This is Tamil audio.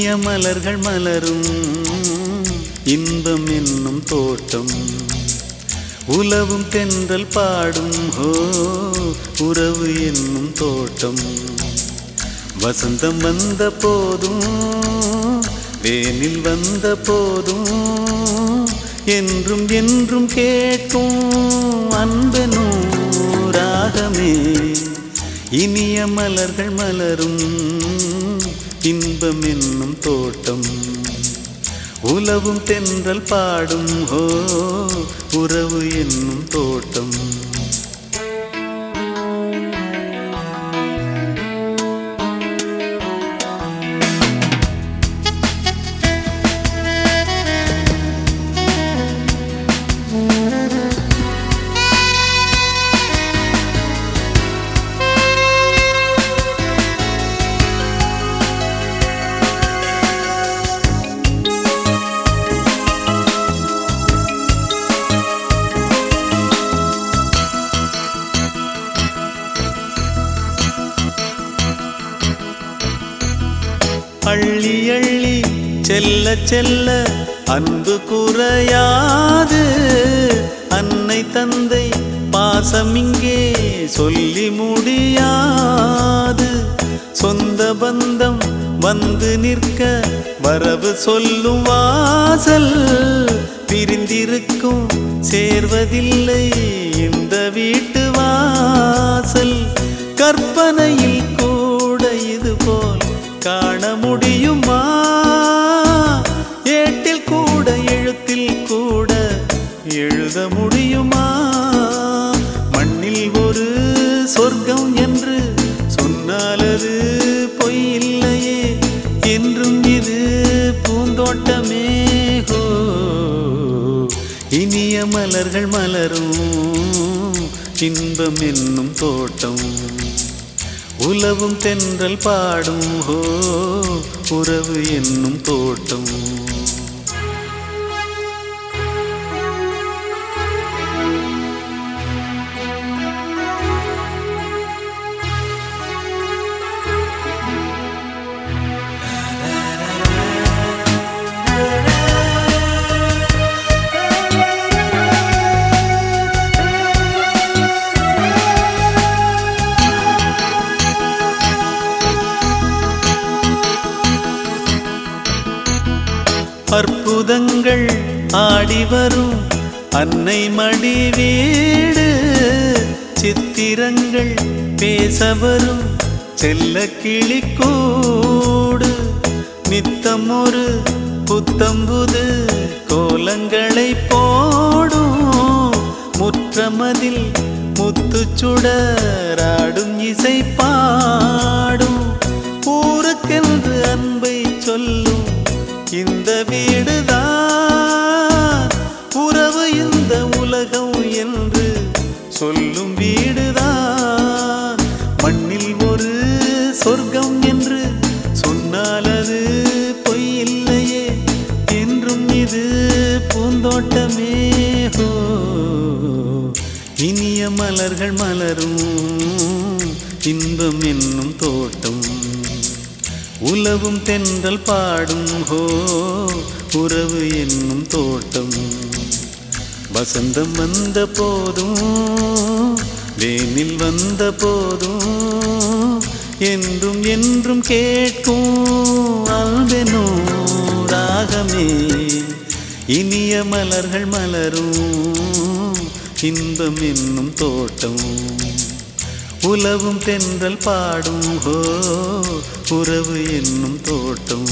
இனிய மலர்கள் மலரும். இன்பம் என்னும் தோட்டம். உலவும் தென்றல் பாடும். ஹோ உறவு என்னும் தோட்டம். வசந்தம் வந்த போதும் வேனில் வந்த போதும் என்றும் என்றும் கேட்கும் அன்பெனும் ராகமே. இனிய மலர்கள் மலரும். இன்பம் என்னும் தோட்டம். உலவும் தென்றல் பாடும் ஹோ உறவு என்னும் தோட்டம். அள்ளி அள்ளி செல்ல செல்ல அன்பு குறையாது. அன்னை தந்தை பாசம் இங்கே சொல்லி முடியாது. சொந்த பந்தம் வந்து நிற்க வரவு சொல்லும் வாசல். பிரிந்திருக்கும் சேர்வதில்லை இந்த வீட்டு வாசல். கற்பனையில் எழுத முடியுமா? மண்ணில் ஒரு சொர்க்கம் என்று சொன்னால் அது பொய் இல்லையே. என்றும் இது பூந்தோட்டமே ஹோ. இனிய மலர்கள் மலரும் இன்பம் என்னும் தோட்டம். உலவும் தென்றல் பாடும் ஹோ. உறவு என்னும் தோட்டம். அற்புதங்கள் ஆடி வரும் அன்னை மடி வீடு சித்திரங்கள் பேச வரும் செல்ல கிளிக்கூடு நித்தம் ஒரு புத்தம்புது கோலங்களை போடும். முற்றமதில் முத்து சுடராடும் இசை பாடும். ஊருக்கென்று அன்பை சொல்லும் இந்த வீடுதான். உறவு இந்த உலகம் என்று சொல்லும் வீடுதான். மண்ணில் ஒரு சொர்க்கம் என்று சொன்னால் அது பொய் இல்லையே. என்றும் இது பூந்தோட்டமே ஹோ. இனிய மலர்கள் மலரும் இன்பம் என்னும் தோட்டம் உலவும் தென்றல் பாடும் ஹோ உறவு என்னும் தோட்டம். வசந்தம் வந்த போதும் வேனில் வந்த போதும் என்றும் என்றும் கேட்கும் அல்பெனோ ராகமே. இனிய மலர்கள் மலரும் இன்பம் என்னும் தோட்டம். உலவும் தென்றல் பாடும் ஹோ உறவு என்னும் தோட்டம்.